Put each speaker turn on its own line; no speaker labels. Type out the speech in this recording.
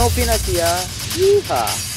No Pinasia. Yeehaw!